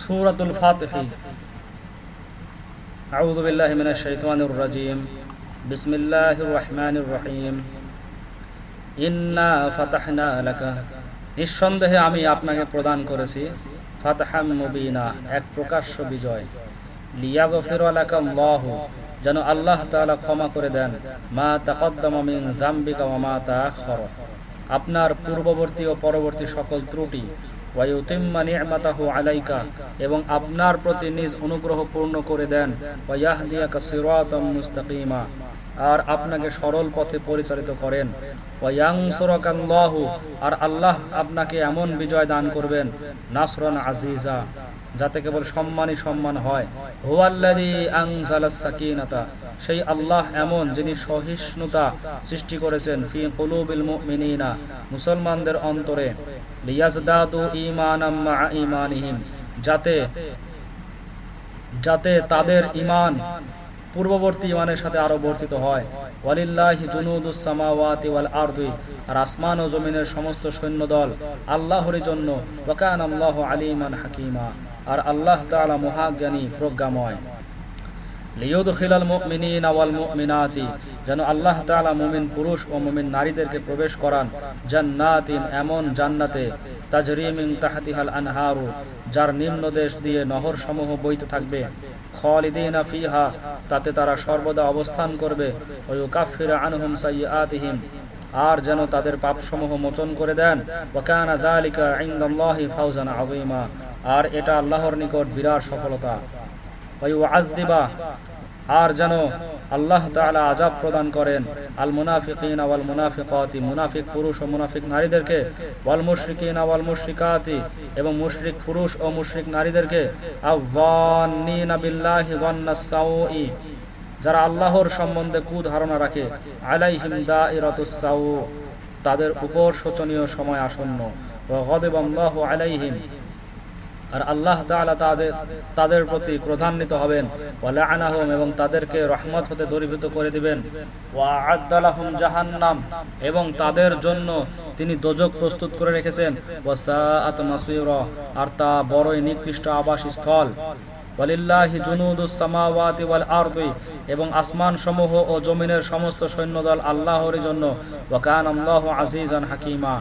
সুরাতুল ফাতহি। আউযু বিল্লাহি মিনাশ রাজীম। বিসমিল্লাহির রহমানির রহিম। ইন্না ফাতাহনা নিঃসন্দেহে আমি আপনাকে প্রদান করেছি ফাতাহাম মুবিনা, এক প্রকাশ্য বিজয়। লিয়াগফির লাকা আল্লাহ, যেন আল্লাহ তাআলা ক্ষমা করে দেন। মা তাকদ্দামা মিন জামবিকা ওয়া মা আপনার পূর্ববর্তী ও পরবর্তী সকল ত্রুটি এবং আপনার প্রতি নিজ অনুগ্রহ পূর্ণ করে দেন আর আপনাকে সরল পথে পরিচালিত করেন আর আল্লাহ আপনাকে এমন বিজয় দান করবেন, নাসরান আজিজা, যাতে কেবল সম্মানই সম্মান হয়, হুয়াল্লাযী আনজালাস সাকিনাতা সেই আল্লাহ এমন যিনি সহিষ্ণুতা সৃষ্টি করেছেন ফি কুলুবিল মুমিনিনা, মুসলমানদের অন্তরে, লিয়াজদাদু ঈমানাম মা ঈমানিহিম, যাতে যাতে তাদের ঈমান পূর্ববর্তী ইমানের সাথে আরও বর্ধিত হয়। ওয়ালিল্লাহি জুনুদুস সামাওয়াতি ওয়াল আরদি, আর আসমান ও জমিনের সমস্ত সৈন্যদল আল্লাহর জন্য ওয়াকান আল্লাহু আলিমান হাকিমা, আর আল্লাহ তাআলা মহাজ্ঞানী প্রজ্ঞাময়। যেন আল্লাহ মুমিন পুরুষ ও মুমিন নারীদেরকে প্রবেশ করান জান্নাতিন, এমন জান্নাতে, তাজরি মিন তাহতিহাল আনহারু, যার নিম্ন দেশ দিয়ে নহর সমূহ বইতে থাকবে। খালিদিনা তাতে তারা সর্বদা অবস্থান করবে। আনহুম আর যেন তাদের পাপসমূহ মোচন করে দেন। আর এটা আল্লাহর নিকট বিরাট সফলতা। আর যেন আল্লাহ তাআলা আযাব প্রদান করেন। আল মুনাফিকিন ওয়াল মুনাফিকাতি, মুনাফিক পুরুষ ও মুনাফিক নারীদেরকে, ওয়াল মুশরিকিন আওয়াল মুশরিকাতি এবং মুশরিক পুরুষ ও মুশরিক নারীদেরকে যান্নাস যারা আল্লাহর সম্বন্ধে কুধারণা রাখে, আলাইহিম দাইরাতুস সাউ, তাদের উপর শোচনীয় সময় আসন্ন। আলাইহিম আর আল্লাহ তাআলা তাদের তাদের প্রতি ক্রোধান্বিত হবেন। ওয়ালা এবং তাদেরকে রহমত হতে দূরীভূত করে দিবেন। ওয়া আদালাহুম জাহান্নাম এবং তাদের জন্য তিনি দোজক প্রস্তুত করে রেখেছেন। আর তা বড়ই নিকৃষ্ট ওয়াল আরদি এবং আসমান সমূহ ও জমিনের সমস্ত সৈন্যদল আল্লাহর জন্য। ওয়া কানা আল্লাহু আজিজান হাকিমা।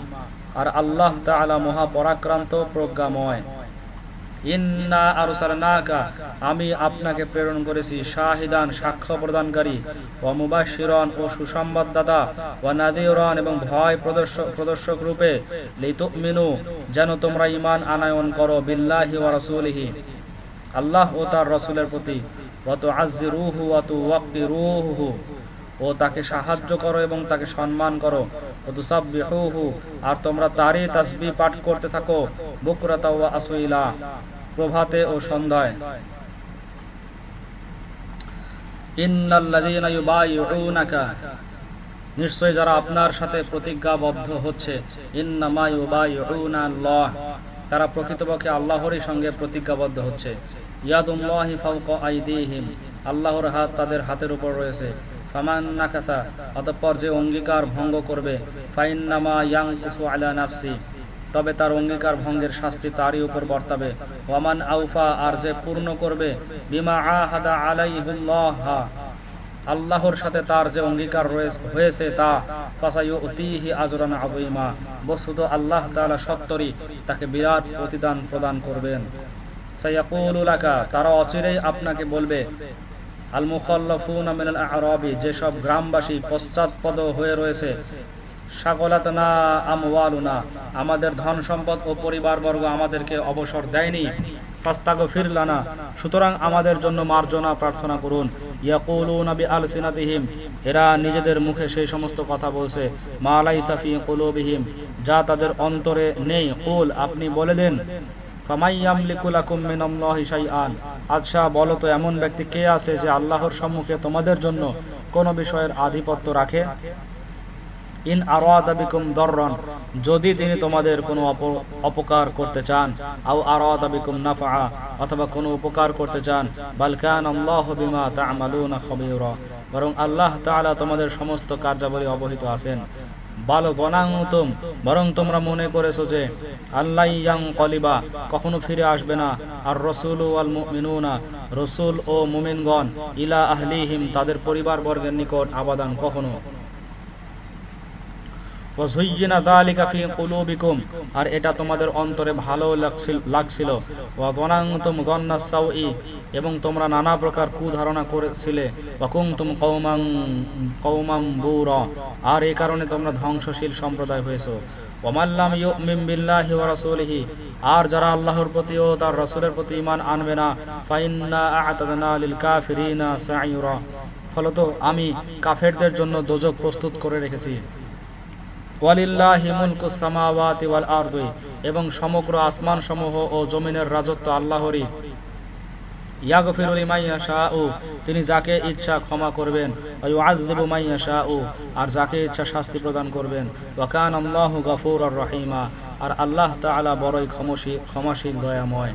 আর আল্লাহ তাআলা মহা পরাক্রান্ত প্রজ্ঞাময়। ইন্না আরসালনাকা আমি আপনাকে প্রেরণ করেছি শাহিদান সাক্ষ্য প্রদানকারী ও মুবাশশিরান ও সুসংবাদদাতা ও নাদিরান এবং ভয় প্রদর্শক প্রদর্শক রূপে। লিতুমিনু, যেন তোমরা ইমান আনায়ন করো বিল্লাহি ওয়া রাসূলিহি। আল্লাহ ও তার রাসূলের প্রতি ওয়া তুআজ্জিরুহু ওয়া তুওয়াক্কিরুহু ও তাকে সাহায্য করো এবং তাকে সম্মান করো। আর তোমরা তারই তাসবিহ পাঠ করতে থাকো, বুকরাতা ওয়া আসইলা প্রভাতে ও সন্ধ্যায়। নিশ্চয় যারা আপনার সাথে প্রতিজ্ঞাবদ্ধ হচ্ছে তারা প্রকৃতপক্ষে আল্লাহরই সঙ্গে প্রতিজ্ঞাবদ্ধ হচ্ছে। আল্লাহর হাত তাদের হাতের উপর রয়েছে। অতঃপর যে অঙ্গীকার ভঙ্গ করবে আলা নাফসি। তবে তার অঙ্গীকার ভঙ্গের শাস্তি তারই উপর বর্তাবে। ওয়ামান আউফা, আর যে পূর্ণ করবে, বিমা আহাদা আলাইহুল্লাহ। আল্লাহর সাথে তার যে অঙ্গীকার হয়েছে তা ফাসাইউতিহি আজরান আযীমা। বস্তুত আল্লাহ তাআলা সত্তরই তাকে বিরাট প্রতিদান প্রদান করবেন। সাইয়াকুলু তারা অচিরেই আপনাকে বলবে আল মুখাল্লাফুনা মিনাল আরাবি, যেসব গ্রামবাসী পশ্চাৎপদ হয়ে রয়েছে, সাগলাতনা আমওয়ালুনা, আমাদের ধন সম্পদ ও পরিবারবর্গ আমাদেরকে অবসর দেয়নি ফাস্তাগো ফিরলানা সুতরাং আমাদের জন্য মার্জনা প্রার্থনা করুন। ইয়াকুলুনা বিআলসিনাতিহিম, এরা নিজেদের মুখে সেই সমস্ত কথা বলছে, মা লাইসা ফি কুলুবিহিম, যা তাদের অন্তরে নেই। কুল, আপনি বলে দেন। আচ্ছা বলো তো, এমন ব্যক্তি কে আছে যে আল্লাহর সম্মুখে তোমাদের জন্য বিষয়ের আধিপত্য রাখে? ইন দররন, যদি তিনি তোমাদের কোনো অপকার করতে চান, আও আরাদাবিকুম নাফা অথবা কোনো উপকার করতে চান বালকান বরং আল্লাহ তাআলা তোমাদের সমস্ত কার্যাবলী অবহিত আছেন। বাল বনাংতুম বরং তোমরা মনে করেছ যে আল্লাহ কলিবা, কখনো ফিরে আসবে না। আর রসুল আল মুমিনুনা, রসুল ও মুমিনগণ, ইলা আহলিহিম, তাদের পরিবার বর্গের নিকট আবাদান কখনো। আর এটা তোমাদের অন্তরে ভালো লাগছিল লাগছিল। এবং তোমরা নানা প্রকার কুধারণা করেছিলে। আর এই কারণে তোমরা ধ্বংসশীল সম্প্রদায় হয়েছো। আর যারা আল্লাহর প্রতি ও তার রাসূলের প্রতি ঈমান আনবে না লিল ফলত আমি কাফেরদের জন্য দোজক প্রস্তুত করে রেখেছি। এবং সমগ্র আসমান সমূহ ও জমিনের রাজত্ব আল্লাহরই। তিনি যাকে ইচ্ছা ক্ষমা করবেন ইয়াশাউ, আর যাকে ইচ্ছা শাস্তি প্রদান করবেন। আর আল্লাহ বড়ই ক্ষমাশীল ক্ষমাশীল, দয়াময়।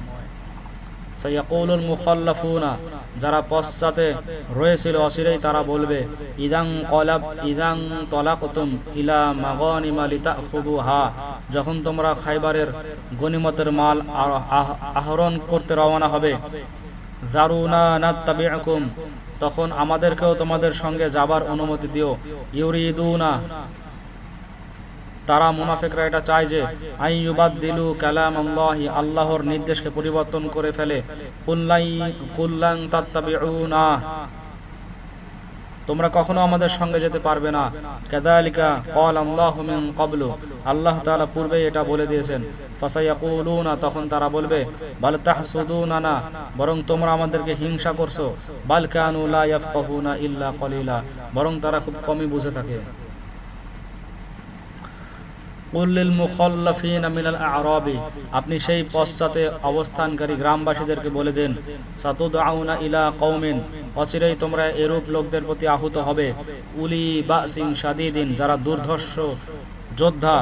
সাইয়াকুলুল মুখাল্লাফুনা যারা পশ্চাতে রয়েছিল অচিরেই তারা বলবে, ইদাং কলাব, ইদাং তলাকতুম ইলা মাগানিমা লিতাখুযুহা। যখন তোমরা খাইবারের গনিমতের মাল আহ- আহ- আহরণ করতে রওনা হবে, জারুনা নাত্তাবিউকুম তখন আমাদেরকেও তোমাদের সঙ্গে যাবার অনুমতি দিও। ইউরিদুনা তারা মুনাফিকরা এটা চায় যে আইয়ুবাদদিলু কালাম আল্লাহি আল্লাহর নির্দেশকে পরিবর্তন করে ফেলে। কুল্লাই, কুল্লাং তাত্তাবিউনা। তোমরা কখনো আমাদের সঙ্গে যেতে পারবে না। কাযালিকা ক্বাল আল্লাহু মিন ক্বাবলু। আল্লাহ তাআলা পূর্বে এটা বলে দিয়েছেন। ফাসায়াকুলুনা, তখন তারা বলবে, বাল তাহসুদুনা বরং তোমরা আমাদেরকে হিংসা করছ। বাল কানু লা ইয়াফকাহুনা ইল্লা কলিলা বরং তারা খুব কমই বুঝে থাকে। আরবি। আপনি সেই পশ্চাতে অবস্থানকারী গ্রামবাসীদেরকে বলে দেন সাতুদআউনা ইলা কৌমিন অচিরেই তোমরা এরূপ লোকদের প্রতি আহত হবে। উলি বা সিং সাদিদিন যারা দুর্ধর্ষ যোদ্ধা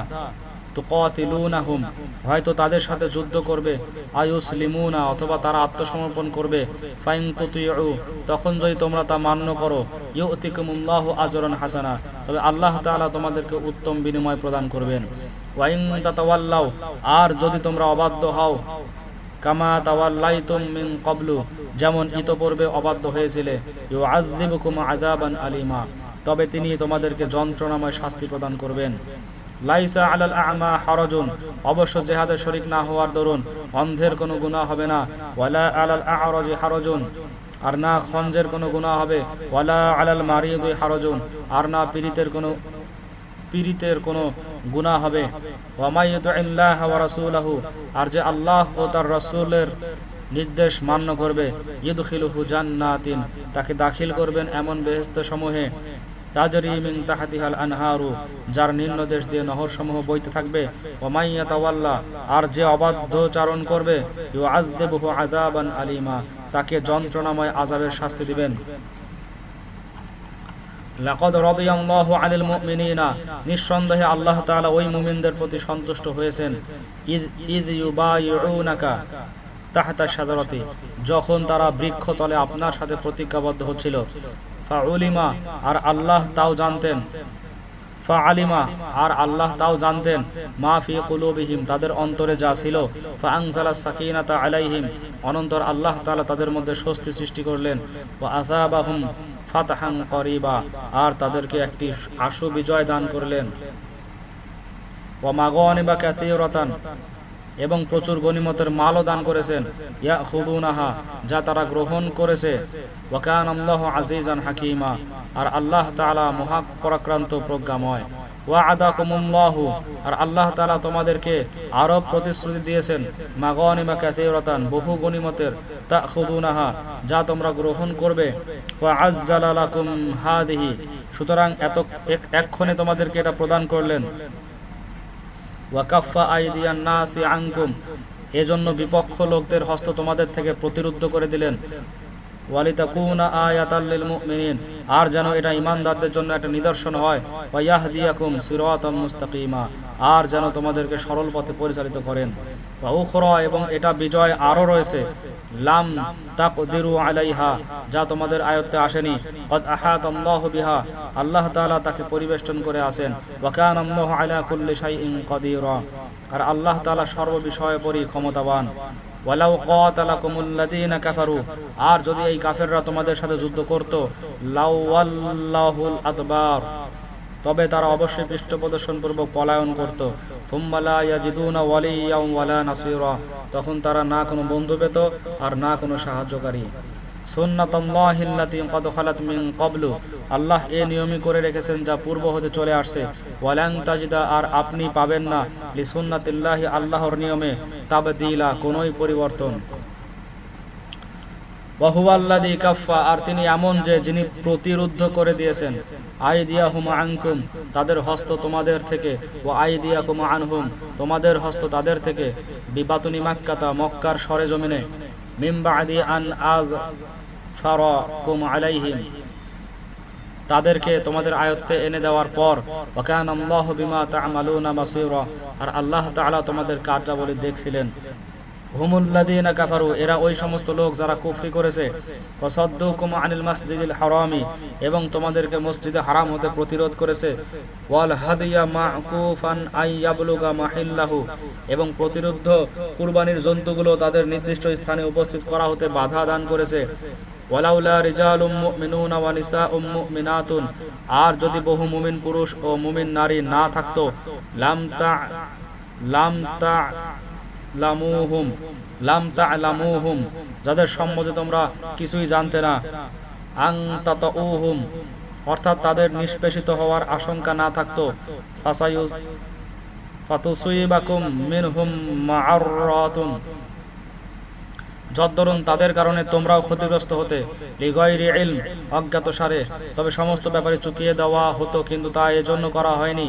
তুকাতিলুনাহুম। হয়তো তাদের সাথে যুদ্ধ করবে আয়ুস আয়ুসলিমুনা, অথবা তারা আত্মসমর্পণ করবে। তখন যদি তোমরা তা মান্য করো, ইউতিকুমুল্লাহ আজরান হাসানা, তবে আল্লাহ তাআলা তোমাদেরকে উত্তম বিনিময় প্রদান করবেন। ওয়াইন তাতাওয়াল্লাও আর যদি তোমরা অবাধ্য হও, কামা তাওয়াল্লাইতুম মিন যেমন ইতপূর্বে অবাধ্য হয়েছিলে ইউআযযিবুকুম আযাবান আলিমা, তবে তিনি তোমাদেরকে যন্ত্রণাময় শাস্তি প্রদান করবেন। লাইসা আলাল অবশ্য শরীক না হওয়ার দরুন অন্ধের হবে না। আর না খঞ্জের কোনো হবে। আলাল আর না পীড়িতের পীড়িতের হবে। আর যে আল্লাহ ও তার রাসূলের নির্দেশ মান্য করবে ইদখিলুহু জান্নাতিন। তাকে দাখিল করবেন এমন বেহেশত সমূহে তাজরি মিন তাহাতিহাল আনহারু, যার নিম্নদেশ বইতে থাকবে। আর যে করবে আলিমা, তাকে যন্ত্রণাময় শাস্তি দিবেন। নিঃসন্দেহে আল্লাহ তাআলা ওই মুমিনদের প্রতি সন্তুষ্ট হয়েছেন। ইদ ইদ যখন তারা বৃক্ষতলে আপনার সাথে প্রতিজ্ঞাবদ্ধ হচ্ছিল। আর আল্লাহ তাও জানতেন। ফাআলিমা, আর আল্লাহ তাও জানতেন মা ফি কুলুবিহিম, তাদের অন্তরে যা ছিল। আলাইহিম, অনন্তর আল্লাহ তাআলা তাদের মধ্যে স্বস্তি সৃষ্টি করলেন। করিবা, আর তাদেরকে একটি আশু বিজয় দান করলেন। ওয়া মাগানিবা কাসীরাতান এবং প্রচুর গনিমতের মালও দান করেছেন। ইয়া খুদুনাহা যা তারা গ্রহণ করেছে। ওয়াকান আল্লাহ আজিজান হাকিমা। আর আল্লাহ তাআলা মহাপরাক্রান্ত প্রজ্ঞাময়। ওয়া আদাকুমুল্লাহু আর আল্লাহ তাআলা তোমাদেরকে আরও প্রতিশ্রুতি দিয়েছেন, মাগানিমা কাসীরাতান, বহু গনিমতের তাখুদুনাহা, যা তোমরা গ্রহণ করবে। ওয়া আজ্জালা লাকুম হাদিহি, সুতরাং এত এক- এক্ষণে তোমাদেরকে এটা প্রদান করলেন। ওয়াকাফা আইদিয়ান নাসি আনকুম এজন্য বিপক্ষ লোকদের হস্ত তোমাদের থেকে প্রতিরুদ্ধ করে দিলেন। আর যেন এটা ঈমানদারদের জন্য একটা নিদর্শন হয়। আর যেন তোমাদেরকে সরল পথে পরিচালিত করেন। এবং এটা বিজয় আরও রয়েছে। লাম আলাইহা, যা তোমাদের আয়ত্তে আসেনি। বিহা, আল্লাহ তাআলা তাকে পরিবেষ্টন করে কাদিরা, আর আল্লাহ তাআলা সর্ব বিষয়ে পরি ক্ষমতাবান। আর যদি এই কাফেররা তোমাদের সাথে যুদ্ধ করত লাউয়াল্লাহুল আদবার, তবে তারা অবশ্যই পৃষ্ঠপ্রদর্শন পূর্বক পলায়ন করত। তখন তারা না কোনো বন্ধু পেত আর না কোনো সাহায্যকারী। আল্লাহ এ নিয়মই করে রেখেছেন যা পূর্ব হতে চলে আসছে। ওয়ালাং তাজিদা, আর আপনি পাবেন না। লি সুন্নাতিল্লাহি আল্লাহর নিয়মে তাবদীলা, কোনোই পরিবর্তন। আর তিনি এমন যে যিনি প্রতিরুদ্ধ করে দিয়েছেন। আইদিয়া হুম আনকুম, তাদের হস্ত তোমাদের থেকে। ও আইদিয়া কুম আনহুম, তোমাদের হস্ত তাদের থেকে। বিবাতুনি মাক্কাতা, মক্কার সরে জমিনে মিম্বা আদি আন আগ তাদেরকে তোমাদের আয়ত্তে এনে দেওয়ার পর আর আল্লাহ তোমাদের কার্যাবলী দেখছিলেন। এবং প্রতিরোধ করেছে। ওয়াল হাদিয়া কুরবানির জন্তুগুলো তাদের নির্দিষ্ট স্থানে উপস্থিত করা হতে বাধা দান করেছে। মুমিনাতুন, আর যদি বহু মুমিন পুরুষ ও মুমিন নারী না থাকতো লামুহুম, লাম তা'লামুহুম যাদের সম্বন্ধে তোমরা কিছুই জানতে না আং অর্থাৎ তাদের নিষ্পেষিত হওয়ার আশঙ্কা না থাকতো, ফাসায়ু ফাতুসুইবাকুম মিনহুম মা'আররাতুন যদ্দরুন তাদের কারণে তোমরাও ক্ষতিগ্রস্ত হতে, লিগয়রি ইলম অজ্ঞাত সারে তবে সমস্ত ব্যাপারে চুকিয়ে দেওয়া হতো, কিন্তু তা এজন্য করা হয়নি।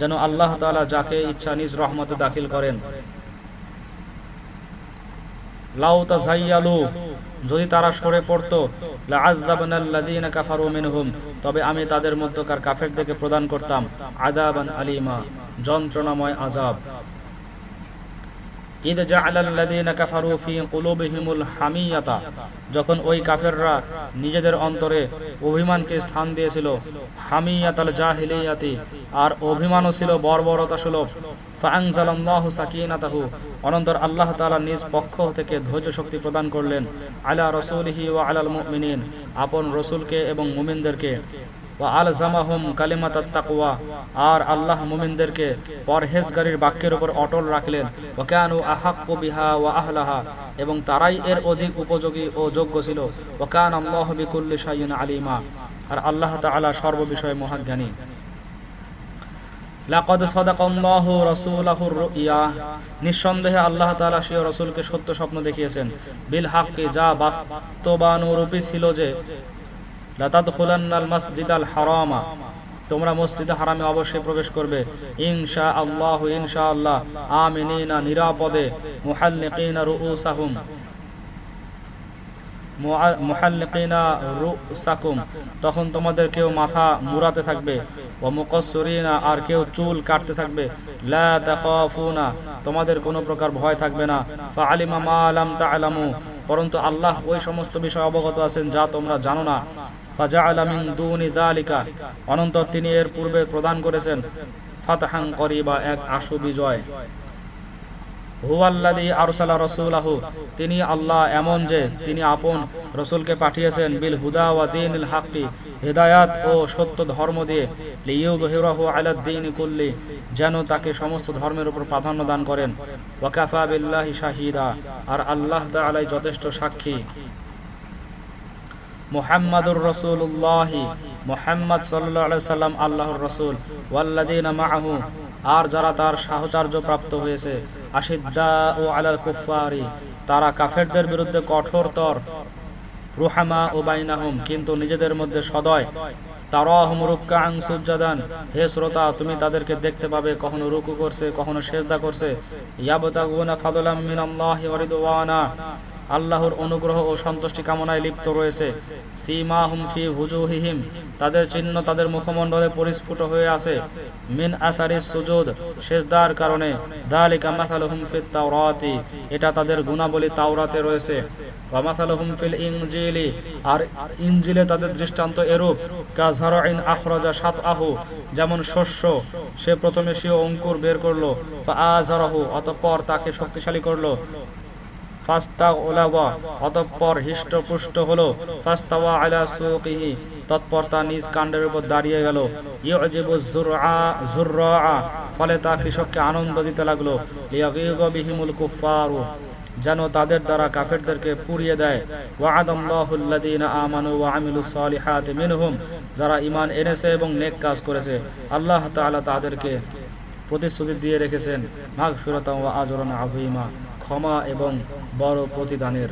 যেন আল্লাহ তাআলা যাকে ইচ্ছা নিজ রহমতে দাখিল করেন। যদি তারা সরে পড়তো কাফারু তবে আমি তাদের মধ্যকার কাফেরদেরকে প্রদান করতাম আযাবান আলিমা, যন্ত্রণাময় আযাব। ঈদ হামিয়াতা, যখন ওই কাফেররা নিজেদের অন্তরে অভিমানকে স্থান দিয়েছিল, হামিয়াতাল জাহিলিয়াতি, আর অভিমানও ছিল বর্বরতা সুলভ অনন্তর আল্লাহ নিজ পক্ষ থেকে প্রদান করলেন আলাল আপন রসুলকে এবং মুমিনদেরকে। আর আল্লাহ মুমিনদেরকে পরহেজগারির বাক্যের উপর অটল রাখলেন। ওয়াকানু আহাক্কু বিহা ওয়া আহলাহা। এবং তারাই এর অধিক উপযোগী ও যোগ্য ছিল। ওয়াকান আল্লাহ বিকুল্লি আলিমা। আর আল্লাহ তাআলা সর্ববিষয়ে মহাজ্ঞানী। লাকাদ নিঃসন্দেহে আল্লাহ সত্য স্বপ্ন দেখিয়েছেন। বিল হাক্কি, যা বাস্তবানুরূপী ছিল যে হারামা। তোমরা মসজিদে হারামে অবশ্যই প্রবেশ করবে। ইনশা আল্লাহ ইনশা আল্লাহ আমিনিনা নিরাপদে তখন তোমাদের কেউ মাথা মুড়াতে থাকবে। আর কেউ চুল কাটতে থাকবে। তোমাদের কোনো প্রকার ভয় থাকবে না। মা পরন্তু আল্লাহ ওই সমস্ত বিষয় অবগত আছেন যা তোমরা জানো না। অনন্তর তিনি এর পূর্বে প্রদান করেছেন ফাতহাং করিবা এক আশু বিজয়। তিনি আল্লাহ এমন যে তিনি আপন রসুলকে পাঠিয়েছেন বিল হুদা ওয়া দিন হাক্কি, হেদায়াত ও সত্য ধর্ম দিয়ে লিউযহিরাহু আলা দ্বীন কুল্লি, যেন তাকে সমস্ত ধর্মের উপর প্রাধান্য দান করেন। ওয়াকাফা বিল্লাহি শাহিদা, আর আল্লাহ তাআলাই যথেষ্ট সাক্ষী। মুহাম্মাদুর সাল্লাম আল্লাহর রাসূল, ওয়াল্লাযীনা মাআহু আর যারা তার সাহচর্য প্রাপ্ত হয়েছে আশিদ্দা আলাল তারা কাফেরদের বিরুদ্ধে কঠোরতর রুহামা ও বাইনাহুম, কিন্তু নিজেদের মধ্যে সদয় হে শ্রোতা, তুমি তাদেরকে দেখতে পাবে, কখনো রুকু করছে, কখনো সেজদা করছে, ইয়াবতাগুনা ফাদলাম মিনাল্লাহি ওয়া রিদওয়ানা আল্লাহর অনুগ্রহ ও সন্তুষ্টি কামনায় লিপ্ত রয়েছে। সীমা হুম ফি হুজুহিহিম, তাদের চিহ্ন তাদের মুখমণ্ডলে পরিস্ফুট হয়ে আছে। মিন আসারি সুজুদ শেষদার কারণে। দালিকা মাসালুহুম ফিত তাওরাতি, এটা তাদের গুণাবলী তাওরাতে রয়েছে। ওয়া মাসালুহুম ফিল আর ইনজিলে তাদের দৃষ্টান্ত এরূপ। কাযরাইন আখরাজা সাতআহু, যেমন শস্য, সে প্রথমে সে অঙ্কুর বের করল। ফাআযারাহু অতঃপর তাকে শক্তিশালী করল। নিজ উপর দাঁড়িয়ে গেল। ফলে তা কৃষককে আনন্দ দিতে লাগল। যেন তাদের দ্বারা কাফেরদেরকে পুড়িয়ে দেয়। যারা ঈমান এনেছে এবং নেক কাজ করেছে। আল্লাহ তাদেরকে প্রতিশ্রুতি দিয়ে রেখেছেন, মাগফিরাতাও ওয়া আজরান আযীমা। ক্ষমা এবং বড় প্রতিদানের